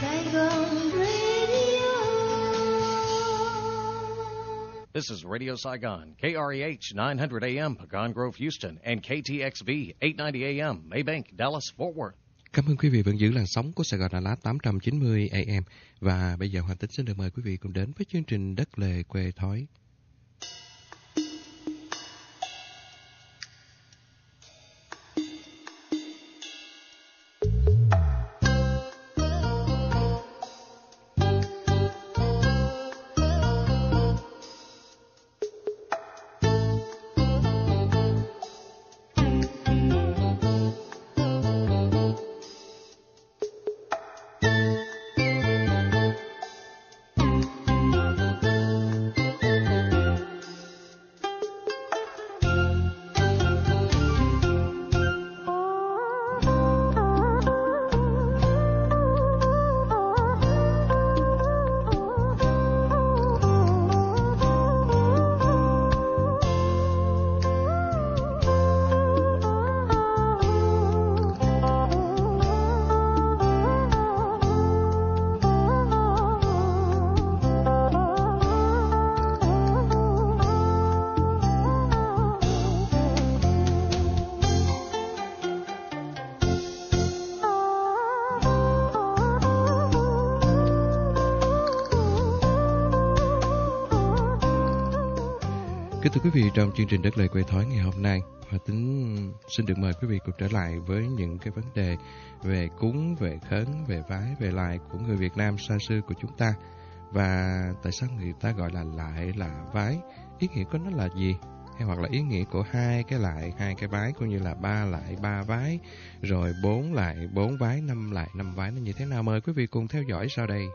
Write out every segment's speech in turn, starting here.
Saigon Radio. This is Radio Saigon, KREH 900 AM, Pecan Grove, Houston, and KTXV 890 AM, Maybank, Dallas, Fort Worth. Cảm ơn quý vị vẫn giữ làn sóng của Sài Gòn Đà Lạt 890 AM và bây giờ Hoàng Tính xin được mời quý vị cùng đến với chương trình Đất Lề Quê Thói. Thưa quý vị, trong chương trình Đất lời Quê Thói ngày hôm nay, Hòa Tính xin được mời quý vị cùng trở lại với những cái vấn đề về cúng, về khấn, về vái, về lại của người Việt Nam xa xưa của chúng ta. Và tại sao người ta gọi là lại là vái? Ý nghĩa của nó là gì? Hay hoặc là ý nghĩa của hai cái lại, hai cái vái cũng như là ba lại, ba vái, rồi bốn lại, bốn vái, năm lại, năm vái nó như thế nào? Mời quý vị cùng theo dõi sau đây.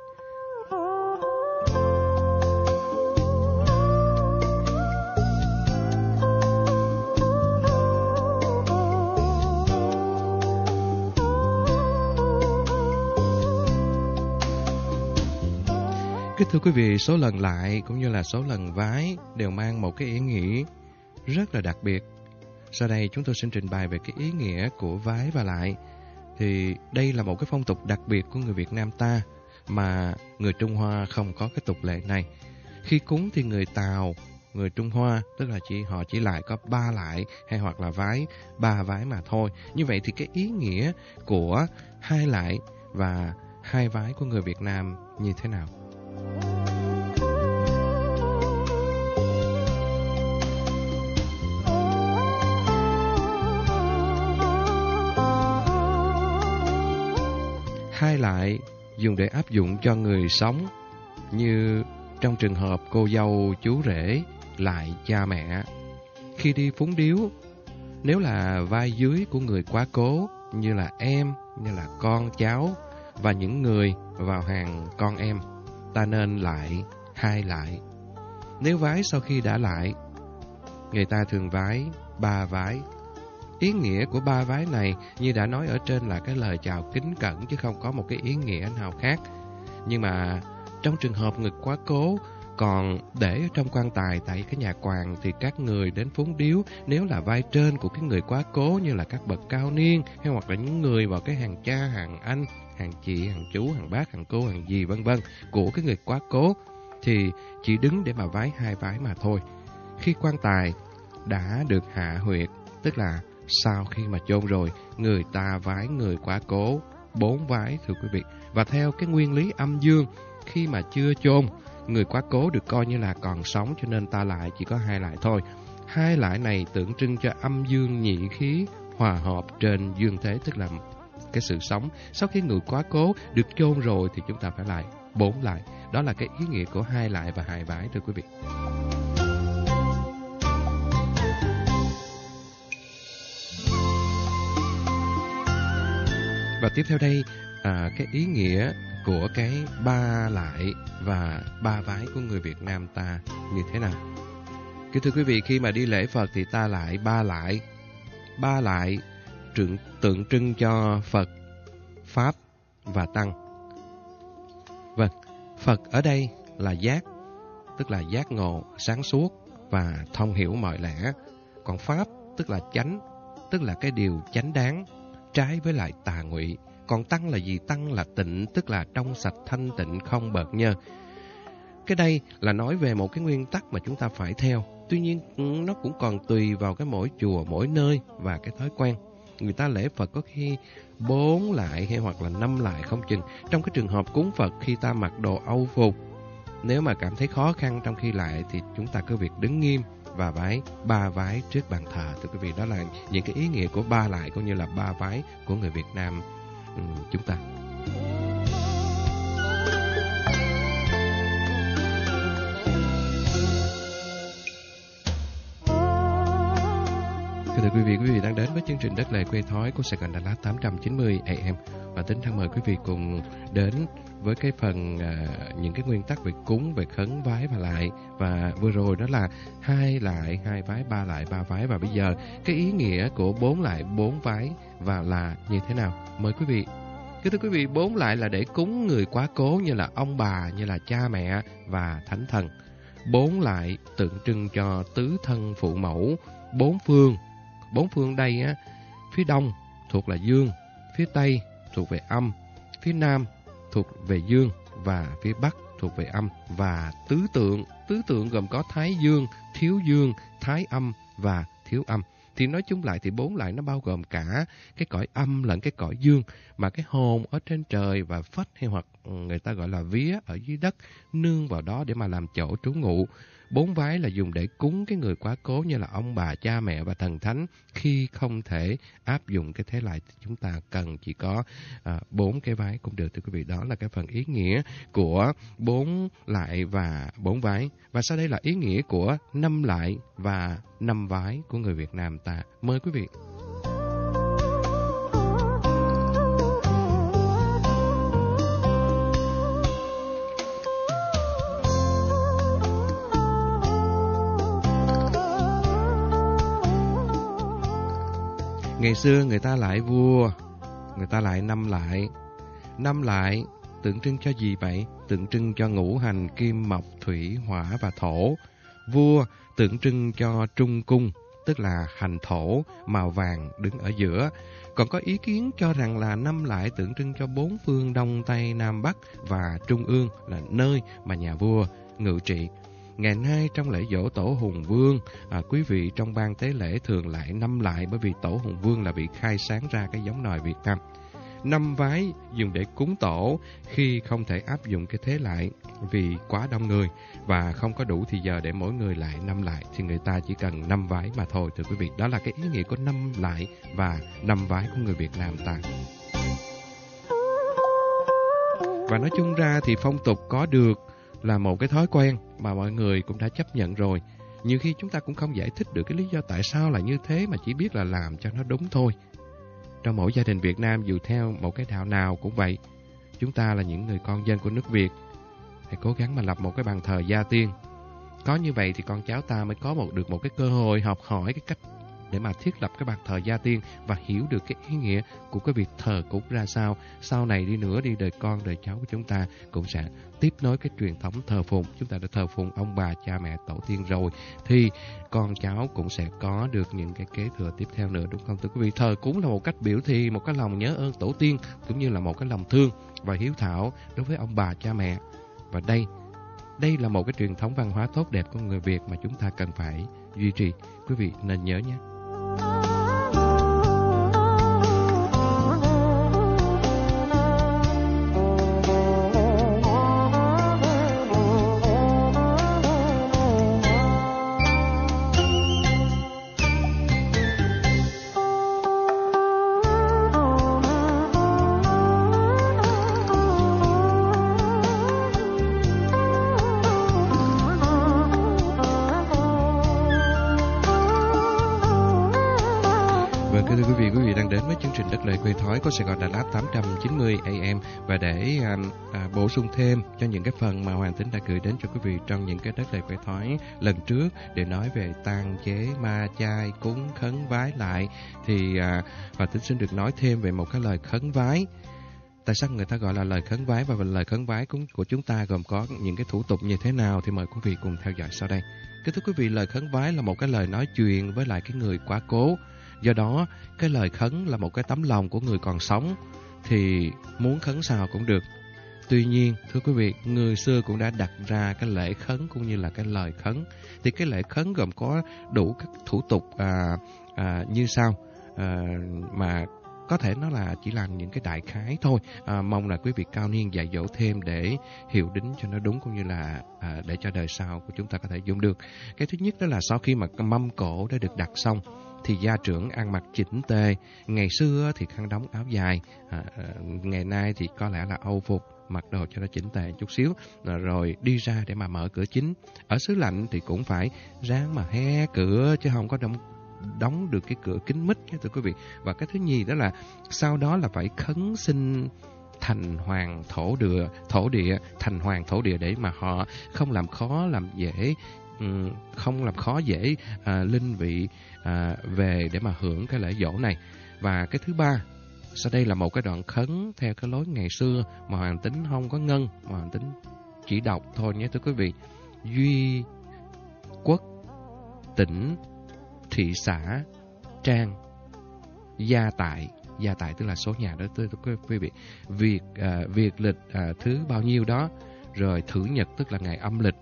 Thưa quý vị, số lần lại cũng như là số lần vái đều mang một cái ý nghĩa rất là đặc biệt. Sau đây chúng tôi xin trình bày về cái ý nghĩa của vái và lại. Thì đây là một cái phong tục đặc biệt của người Việt Nam ta mà người Trung Hoa không có cái tục lệ này. Khi cúng thì người Tàu, người Trung Hoa, tức là chỉ họ chỉ lại có ba lại hay hoặc là vái, ba vái mà thôi. Như vậy thì cái ý nghĩa của hai lại và hai vái của người Việt Nam như thế nào? Hai lại dùng để áp dụng cho người sống như trong trường hợp cô dâu chú rể lại cha mẹ. Khi đi phúng điếu, nếu là vai dưới của người quá cố như là em, như là con cháu và những người vào hàng con em, ta nên lại hai lại. Nếu vái sau khi đã lại, người ta thường vái ba vái. Ý nghĩa của ba vái này như đã nói ở trên là cái lời chào kính cẩn chứ không có một cái ý nghĩa nào khác. Nhưng mà trong trường hợp người quá cố còn để ở trong quan tài tại cái nhà quàng thì các người đến phúng điếu nếu là vai trên của cái người quá cố như là các bậc cao niên hay hoặc là những người vào cái hàng cha, hàng anh, hàng chị, hàng chú, hàng bác, hàng cô, hàng gì vân vân của cái người quá cố thì chỉ đứng để mà vái hai vái mà thôi. Khi quan tài đã được hạ huyệt, tức là sau khi mà chôn rồi, người ta vái người quá cố bốn vái thưa quý vị. Và theo cái nguyên lý âm dương, khi mà chưa chôn, người quá cố được coi như là còn sống cho nên ta lại chỉ có hai lại thôi. Hai lại này tượng trưng cho âm dương nhị khí hòa hợp trên dương thế tức là cái sự sống. Sau khi người quá cố được chôn rồi thì chúng ta phải lại bốn lại. Đó là cái ý nghĩa của hai lại và hai vái thưa quý vị. Và tiếp theo đây, à, cái ý nghĩa của cái ba lại và ba vái của người Việt Nam ta như thế nào? Kính thưa quý vị, khi mà đi lễ Phật thì ta lại ba lại. Ba lại tượng, tượng trưng cho Phật, Pháp và Tăng. Vâng, Phật ở đây là giác, tức là giác ngộ, sáng suốt và thông hiểu mọi lẽ. Còn Pháp tức là chánh, tức là cái điều chánh đáng, trái với lại tà ngụy. Còn tăng là gì? Tăng là tịnh, tức là trong sạch thanh tịnh không bợt nhơ. Cái đây là nói về một cái nguyên tắc mà chúng ta phải theo. Tuy nhiên nó cũng còn tùy vào cái mỗi chùa, mỗi nơi và cái thói quen. Người ta lễ Phật có khi bốn lại hay hoặc là năm lại không chừng. Trong cái trường hợp cúng Phật khi ta mặc đồ âu phục, nếu mà cảm thấy khó khăn trong khi lại thì chúng ta cứ việc đứng nghiêm và vái ba vái trước bàn thờ. Thưa quý vị, đó là những cái ý nghĩa của ba lại cũng như là ba vái của người Việt Nam ừ, chúng ta. Quý vị, quý vị đang đến với chương trình Đất Lệ Quê Thói của Sài Gòn Đà Lạt 890 AM và tính thân mời quý vị cùng đến với cái phần uh, những cái nguyên tắc về cúng, về khấn vái và lại và vừa rồi đó là hai lại, hai vái, ba lại, ba vái và bây giờ cái ý nghĩa của bốn lại, bốn vái và là như thế nào? Mời quý vị. Kính thưa quý vị, bốn lại là để cúng người quá cố như là ông bà, như là cha mẹ và thánh thần. Bốn lại tượng trưng cho tứ thân phụ mẫu, bốn phương. Bốn phương đây á, phía đông thuộc là dương, phía tây thuộc về âm, phía nam thuộc về dương và phía bắc thuộc về âm và tứ tượng. Tứ tượng gồm có thái dương, thiếu dương, thái âm và thiếu âm. Thì nói chung lại thì bốn lại nó bao gồm cả cái cõi âm lẫn cái cõi dương mà cái hồn ở trên trời và phách hay hoặc người ta gọi là vía ở dưới đất nương vào đó để mà làm chỗ trú ngụ. Bốn vái là dùng để cúng cái người quá cố như là ông bà, cha mẹ và thần thánh. Khi không thể áp dụng cái thế lại chúng ta cần chỉ có à, bốn cái vái cũng được thưa quý vị. Đó là cái phần ý nghĩa của bốn lại và bốn vái. Và sau đây là ý nghĩa của năm lại và năm vái của người Việt Nam ta. Mời quý vị. Ngày xưa người ta lại vua, người ta lại năm lại. Năm lại tượng trưng cho gì vậy? Tượng trưng cho ngũ hành kim mộc thủy hỏa và thổ. Vua tượng trưng cho trung cung, tức là hành thổ, màu vàng đứng ở giữa. Còn có ý kiến cho rằng là năm lại tượng trưng cho bốn phương Đông Tây Nam Bắc và Trung ương là nơi mà nhà vua ngự trị. Ngày nay trong lễ dỗ Tổ Hùng Vương, à, quý vị trong ban tế lễ thường lại năm lại bởi vì Tổ Hùng Vương là vị khai sáng ra cái giống nòi Việt Nam. Năm vái dùng để cúng tổ khi không thể áp dụng cái thế lại vì quá đông người và không có đủ thì giờ để mỗi người lại năm lại thì người ta chỉ cần năm vái mà thôi thưa quý vị. Đó là cái ý nghĩa của năm lại và năm vái của người Việt Nam ta. Và nói chung ra thì phong tục có được là một cái thói quen mà mọi người cũng đã chấp nhận rồi. Nhiều khi chúng ta cũng không giải thích được cái lý do tại sao là như thế mà chỉ biết là làm cho nó đúng thôi. Trong mỗi gia đình Việt Nam dù theo một cái đạo nào cũng vậy. Chúng ta là những người con dân của nước Việt. Hãy cố gắng mà lập một cái bàn thờ gia tiên. Có như vậy thì con cháu ta mới có một, được một cái cơ hội học hỏi cái cách để mà thiết lập cái bàn thờ gia tiên và hiểu được cái ý nghĩa của cái việc thờ cúng ra sao. Sau này đi nữa đi đời con, đời cháu của chúng ta cũng sẽ tiếp nối cái truyền thống thờ phụng. Chúng ta đã thờ phụng ông bà, cha mẹ, tổ tiên rồi thì con cháu cũng sẽ có được những cái kế thừa tiếp theo nữa đúng không thưa quý vị? Thờ cúng là một cách biểu thị một cái lòng nhớ ơn tổ tiên cũng như là một cái lòng thương và hiếu thảo đối với ông bà, cha mẹ. Và đây đây là một cái truyền thống văn hóa tốt đẹp của người Việt mà chúng ta cần phải duy trì. Quý vị nên nhớ nhé. Sài Gòn Đà Lạt 890 AM và để à, à, bổ sung thêm cho những cái phần mà Hoàng Tính đã gửi đến cho quý vị trong những cái đất đầy quay thoái lần trước để nói về tang chế ma chai cúng khấn vái lại thì à, Hoàng Tính xin được nói thêm về một cái lời khấn vái. Tại sao người ta gọi là lời khấn vái? Và lời khấn vái của chúng ta gồm có những cái thủ tục như thế nào thì mời quý vị cùng theo dõi sau đây. Kính thưa quý vị, lời khấn vái là một cái lời nói chuyện với lại cái người quá cố. Do đó, cái lời khấn là một cái tấm lòng của người còn sống thì muốn khấn sao cũng được. Tuy nhiên, thưa quý vị, người xưa cũng đã đặt ra cái lễ khấn cũng như là cái lời khấn. Thì cái lễ khấn gồm có đủ các thủ tục à, à, như sau. À, mà có thể nó là chỉ là những cái đại khái thôi. À, mong là quý vị cao niên dạy dỗ thêm để hiểu đính cho nó đúng cũng như là à, để cho đời sau của chúng ta có thể dùng được. Cái thứ nhất đó là sau khi mà mâm cổ đã được đặt xong thì gia trưởng ăn mặc chỉnh tề. Ngày xưa thì khăn đóng áo dài, à, à, ngày nay thì có lẽ là âu phục mặc đồ cho nó chỉnh tề chút xíu à, rồi đi ra để mà mở cửa chính. Ở xứ lạnh thì cũng phải ráng mà hé cửa chứ không có đóng đóng được cái cửa kính mít nha thưa quý vị. Và cái thứ nhì đó là sau đó là phải khấn xin thành hoàng thổ địa, thổ địa, thành hoàng thổ địa để mà họ không làm khó làm dễ không làm khó dễ à, linh vị à, về để mà hưởng cái lễ dỗ này. Và cái thứ ba, sau đây là một cái đoạn khấn theo cái lối ngày xưa mà hoàng tính không có ngân, mà hoàng tính chỉ đọc thôi nhé thưa quý vị. Duy quốc tỉnh thị xã trang gia tại gia tại tức là số nhà đó thưa quý vị việc à, việc lịch à, thứ bao nhiêu đó rồi thử nhật tức là ngày âm lịch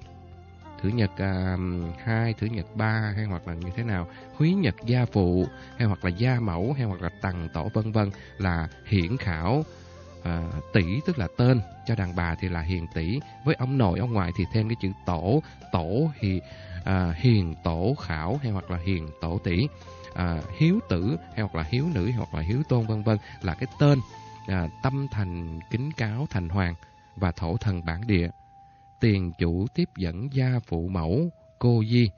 thử nhật à, 2, thử nhật 3 hay hoặc là như thế nào, húy nhật gia phụ hay hoặc là gia mẫu hay hoặc là tầng tổ vân vân là hiển khảo à, tỷ tức là tên. Cho đàn bà thì là hiền tỷ. Với ông nội ông ngoại thì thêm cái chữ tổ tổ thì à, hiền tổ khảo hay hoặc là hiền tổ tỷ. À, hiếu tử hay hoặc là hiếu nữ hay hoặc là hiếu tôn vân vân là cái tên à, tâm thành kính cáo thành hoàng và thổ thần bản địa tiền chủ tiếp dẫn gia phụ mẫu, cô di,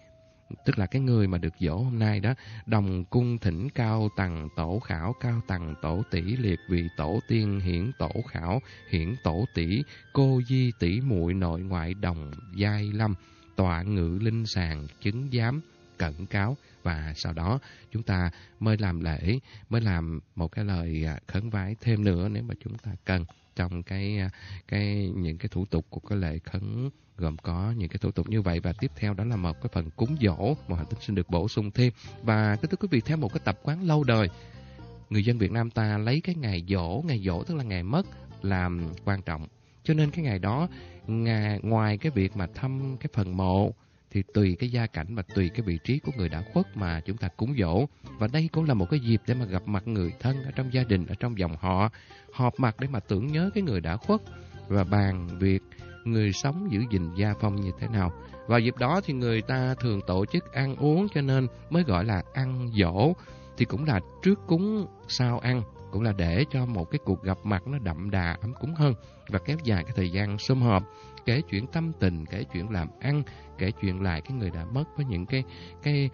tức là cái người mà được dỗ hôm nay đó, đồng cung thỉnh cao tầng tổ khảo, cao tầng tổ tỷ liệt vị tổ tiên hiển tổ khảo, hiển tổ tỷ, cô di tỷ muội nội ngoại đồng giai lâm, tọa ngự linh sàng, chứng giám, cẩn cáo. Và sau đó chúng ta mới làm lễ, mới làm một cái lời à, khấn vái thêm nữa nếu mà chúng ta cần trong cái à, cái, những cái thủ tục của cái lễ khấn gồm có những cái thủ tục như vậy. Và tiếp theo đó là một cái phần cúng dỗ. Mà hành tinh xin được bổ sung thêm. Và cái thưa quý vị, theo một cái tập quán lâu đời, người dân Việt Nam ta lấy cái ngày dỗ ngày dỗ tức là ngày mất, làm quan trọng. Cho nên cái ngày đó ngoài cái việc mà thăm cái phần mộ thì tùy cái gia cảnh và tùy cái vị trí của người đã khuất mà chúng ta cúng dỗ. Và đây cũng là một cái dịp để mà gặp mặt người thân ở trong gia đình, ở trong dòng họ, họp mặt để mà tưởng nhớ cái người đã khuất và bàn việc người sống giữ gìn gia phong như thế nào. Vào dịp đó thì người ta thường tổ chức ăn uống cho nên mới gọi là ăn dỗ thì cũng là trước cúng sau ăn cũng là để cho một cái cuộc gặp mặt nó đậm đà, ấm cúng hơn và kéo dài cái thời gian sum họp, kể chuyện tâm tình, kể chuyện làm ăn, kể chuyện lại cái người đã mất với những cái cái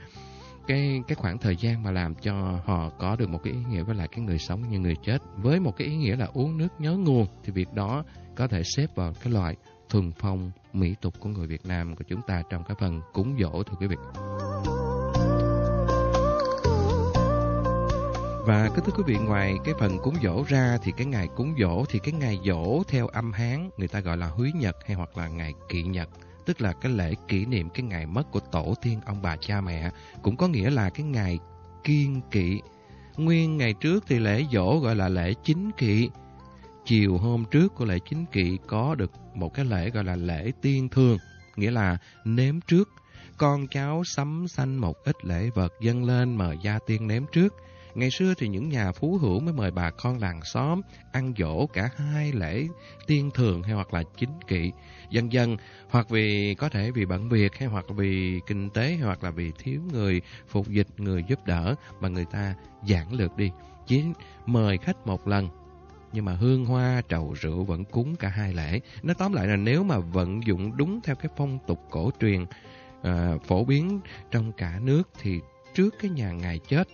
cái cái khoảng thời gian mà làm cho họ có được một cái ý nghĩa với lại cái người sống như người chết với một cái ý nghĩa là uống nước nhớ nguồn, thì việc đó có thể xếp vào cái loại thuần phong mỹ tục của người Việt Nam của chúng ta trong cái phần cúng dỗ thưa quý vị. Và kính thưa quý vị, ngoài cái phần cúng dỗ ra thì cái ngày cúng dỗ thì cái ngày dỗ theo âm Hán người ta gọi là húy nhật hay hoặc là ngày kỵ nhật tức là cái lễ kỷ niệm cái ngày mất của tổ tiên ông bà cha mẹ, cũng có nghĩa là cái ngày kiên kỵ. Nguyên ngày trước thì lễ dỗ gọi là lễ chính kỵ. Chiều hôm trước của lễ chính kỵ có được một cái lễ gọi là lễ tiên thương, nghĩa là nếm trước. Con cháu sắm xanh một ít lễ vật dâng lên mời gia tiên nếm trước. Ngày xưa thì những nhà phú hữu mới mời bà con làng xóm ăn dỗ cả hai lễ tiên thường hay hoặc là chính kỵ. Dần dần, hoặc vì có thể vì bận việc hay hoặc vì kinh tế hay hoặc là vì thiếu người phục dịch, người giúp đỡ mà người ta giảng lược đi. Chỉ mời khách một lần nhưng mà hương hoa, trầu rượu vẫn cúng cả hai lễ. Nói tóm lại là nếu mà vận dụng đúng theo cái phong tục cổ truyền à, phổ biến trong cả nước thì trước cái nhà ngày chết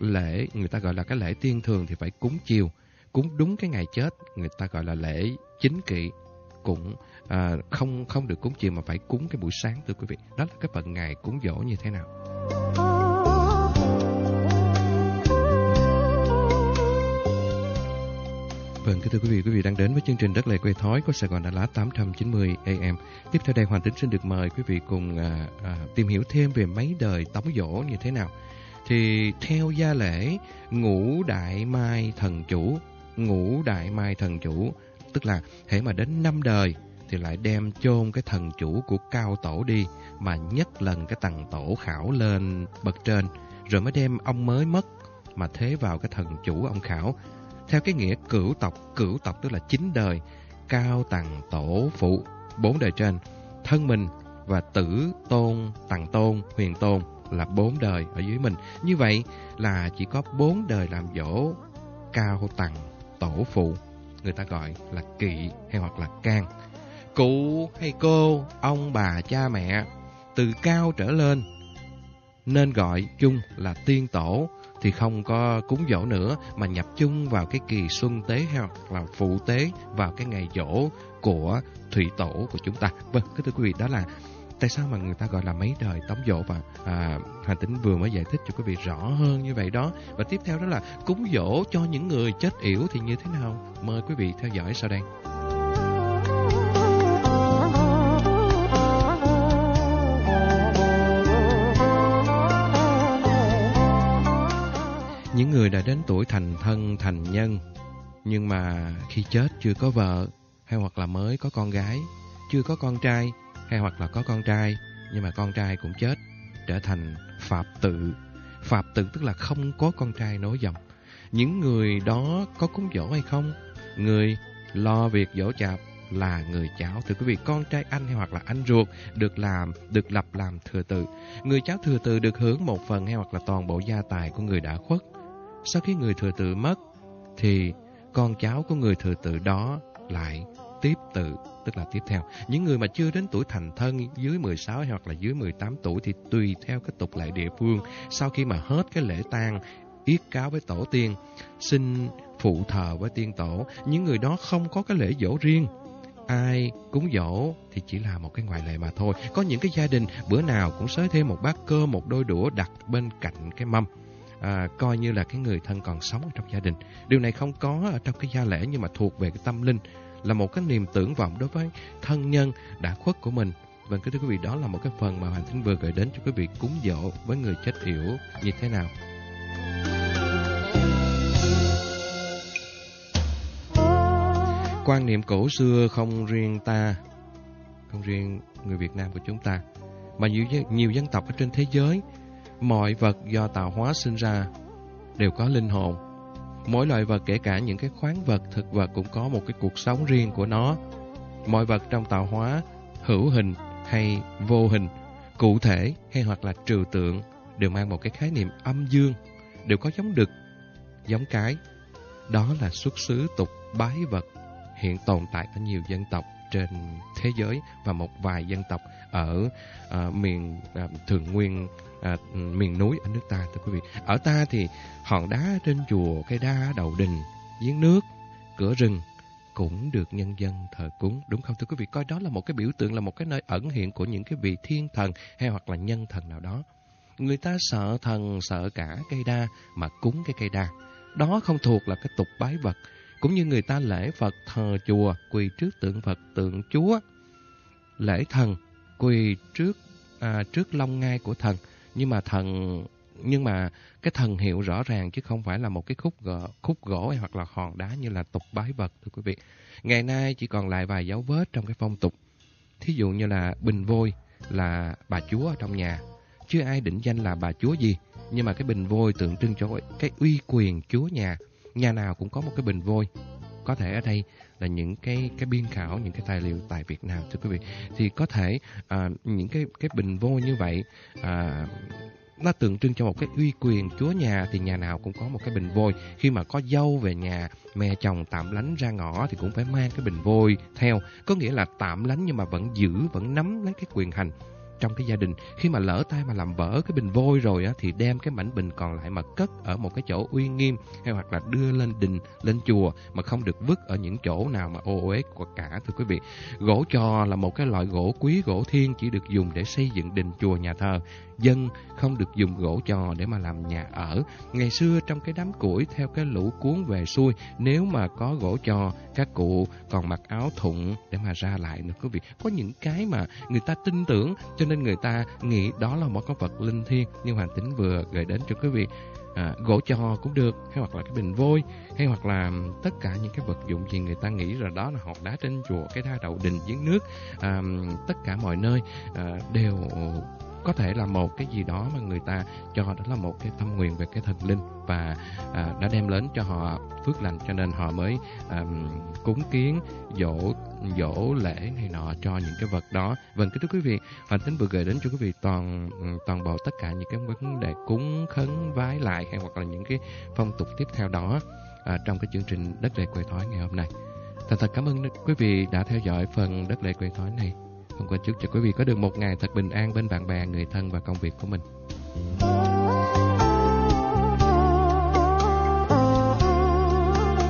lễ người ta gọi là cái lễ tiên thường thì phải cúng chiều cúng đúng cái ngày chết người ta gọi là lễ chính kỵ cũng à, không không được cúng chiều mà phải cúng cái buổi sáng thưa quý vị đó là cái phần ngày cúng dỗ như thế nào Vâng, kính thưa quý vị, quý vị đang đến với chương trình Đất Lệ Quê Thói của Sài Gòn Đà Lạt 890 AM. Tiếp theo đây, Hoàng Tính xin được mời quý vị cùng à, à, tìm hiểu thêm về mấy đời tống dỗ như thế nào. Thì theo gia lễ, ngũ đại mai thần chủ, ngũ đại mai thần chủ, tức là hễ mà đến năm đời thì lại đem chôn cái thần chủ của cao tổ đi mà nhất lần cái tầng tổ khảo lên bậc trên rồi mới đem ông mới mất mà thế vào cái thần chủ ông khảo. Theo cái nghĩa cửu tộc cửu tộc tức là chín đời cao tầng tổ phụ bốn đời trên thân mình và tử tôn tầng tôn huyền tôn là bốn đời ở dưới mình như vậy là chỉ có bốn đời làm dỗ cao tầng tổ phụ người ta gọi là kỵ hay hoặc là can cụ hay cô ông bà cha mẹ từ cao trở lên nên gọi chung là tiên tổ thì không có cúng dỗ nữa mà nhập chung vào cái kỳ xuân tế hoặc là phụ tế vào cái ngày dỗ của thủy tổ của chúng ta. Vâng, thưa quý vị, đó là tại sao mà người ta gọi là mấy đời tống dỗ và à, Hà Tĩnh vừa mới giải thích cho quý vị rõ hơn như vậy đó. Và tiếp theo đó là cúng dỗ cho những người chết yểu thì như thế nào? Mời quý vị theo dõi sau đây. Những người đã đến tuổi thành thân, thành nhân, nhưng mà khi chết chưa có vợ, hay hoặc là mới có con gái, chưa có con trai, hay hoặc là có con trai, nhưng mà con trai cũng chết, trở thành phạm tự. phạm tự tức là không có con trai nối dòng. Những người đó có cúng dỗ hay không? Người lo việc dỗ chạp là người cháu. Thưa quý vị, con trai anh hay hoặc là anh ruột được làm, được lập làm thừa tự. Người cháu thừa tự được hưởng một phần hay hoặc là toàn bộ gia tài của người đã khuất. Sau khi người thừa tự mất, thì con cháu của người thừa tự đó lại tiếp tự, tức là tiếp theo. Những người mà chưa đến tuổi thành thân dưới 16 hoặc là dưới 18 tuổi thì tùy theo cái tục lệ địa phương. Sau khi mà hết cái lễ tang yết cáo với tổ tiên, xin phụ thờ với tiên tổ, những người đó không có cái lễ dỗ riêng. Ai cúng dỗ thì chỉ là một cái ngoại lệ mà thôi. Có những cái gia đình bữa nào cũng xới thêm một bát cơm, một đôi đũa đặt bên cạnh cái mâm à, coi như là cái người thân còn sống ở trong gia đình. Điều này không có ở trong cái gia lễ nhưng mà thuộc về cái tâm linh, là một cái niềm tưởng vọng đối với thân nhân đã khuất của mình. Vâng, kính thưa quý vị, đó là một cái phần mà Hoàng Thính vừa gửi đến cho quý vị cúng dỗ với người chết yểu như thế nào. Quan niệm cổ xưa không riêng ta, không riêng người Việt Nam của chúng ta, mà nhiều dân, nhiều dân tộc ở trên thế giới Mọi vật do tạo hóa sinh ra đều có linh hồn. Mỗi loại vật kể cả những cái khoáng vật, thực vật cũng có một cái cuộc sống riêng của nó. Mọi vật trong tạo hóa, hữu hình hay vô hình, cụ thể hay hoặc là trừu tượng đều mang một cái khái niệm âm dương, đều có giống đực, giống cái. Đó là xuất xứ tục bái vật hiện tồn tại ở nhiều dân tộc trên thế giới và một vài dân tộc ở uh, miền uh, Thượng Nguyên à, miền núi ở nước ta thưa quý vị. Ở ta thì hòn đá trên chùa, cây đa, đầu đình, giếng nước, cửa rừng cũng được nhân dân thờ cúng đúng không thưa quý vị? Coi đó là một cái biểu tượng là một cái nơi ẩn hiện của những cái vị thiên thần hay hoặc là nhân thần nào đó. Người ta sợ thần sợ cả cây đa mà cúng cái cây đa. Đó không thuộc là cái tục bái vật cũng như người ta lễ phật thờ chùa quỳ trước tượng phật tượng chúa lễ thần quỳ trước à, trước long ngai của thần nhưng mà thần nhưng mà cái thần hiệu rõ ràng chứ không phải là một cái khúc gỗ, khúc gỗ hay hoặc là hòn đá như là tục bái vật thưa quý vị. Ngày nay chỉ còn lại vài dấu vết trong cái phong tục. Thí dụ như là bình vôi là bà chúa ở trong nhà. Chưa ai định danh là bà chúa gì, nhưng mà cái bình vôi tượng trưng cho cái uy quyền chúa nhà. Nhà nào cũng có một cái bình vôi. Có thể ở đây là những cái cái biên khảo những cái tài liệu tại Việt Nam thưa quý vị. Thì có thể à, những cái cái bình vôi như vậy à, nó tượng trưng cho một cái uy quyền chúa nhà thì nhà nào cũng có một cái bình vôi. Khi mà có dâu về nhà mẹ chồng tạm lánh ra ngõ thì cũng phải mang cái bình vôi theo. Có nghĩa là tạm lánh nhưng mà vẫn giữ vẫn nắm lấy cái quyền hành trong cái gia đình. Khi mà lỡ tay mà làm vỡ cái bình vôi rồi á, thì đem cái mảnh bình còn lại mà cất ở một cái chỗ uy nghiêm, hay hoặc là đưa lên đình, lên chùa mà không được vứt ở những chỗ nào mà ô uế của cả, thưa quý vị. Gỗ trò là một cái loại gỗ quý, gỗ thiên chỉ được dùng để xây dựng đình chùa nhà thờ dân không được dùng gỗ trò để mà làm nhà ở. Ngày xưa trong cái đám củi theo cái lũ cuốn về xuôi, nếu mà có gỗ trò, các cụ còn mặc áo thụng để mà ra lại nữa quý vị. Có những cái mà người ta tin tưởng cho nên người ta nghĩ đó là một con vật linh thiêng nhưng Hoàng Tính vừa gửi đến cho quý vị à, gỗ trò cũng được hay hoặc là cái bình vôi hay hoặc là tất cả những cái vật dụng gì người ta nghĩ là đó là hòn đá trên chùa cái đa đậu đình giếng nước à, tất cả mọi nơi à, đều có thể là một cái gì đó mà người ta cho đó là một cái tâm nguyện về cái thần linh và à, đã đem đến cho họ phước lành cho nên họ mới à, cúng kiến dỗ dỗ lễ này nọ cho những cái vật đó. Vâng kính thưa quý vị hoàng tính vừa gửi đến cho quý vị toàn toàn bộ tất cả những cái vấn đề cúng khấn vái lại hay hoặc là những cái phong tục tiếp theo đó à, trong cái chương trình đất lệ quầy thói ngày hôm nay. Thật thật cảm ơn quý vị đã theo dõi phần đất lệ quầy thói này không quên chúc cho quý vị có được một ngày thật bình an bên bạn bè, người thân và công việc của mình.